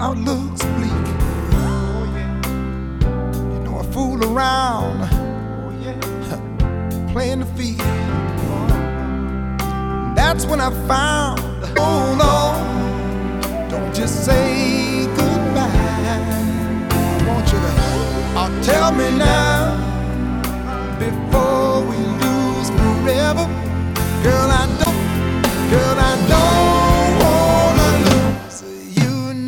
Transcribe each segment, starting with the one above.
outlook's bleak. You know, I fool around, playing the field. That's when I found, hold on, don't just say goodbye. I want you to uh, tell me now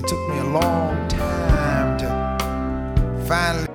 it took me a long time to finally